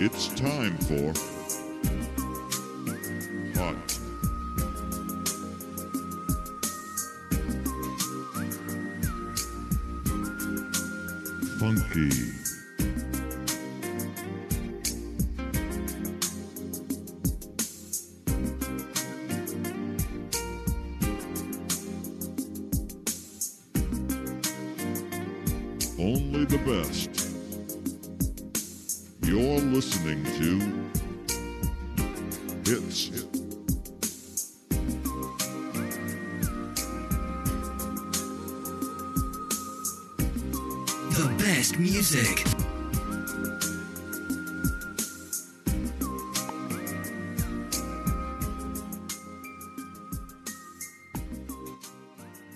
It's time for Hot Funky Only the best. You're listening to Hits. The best music.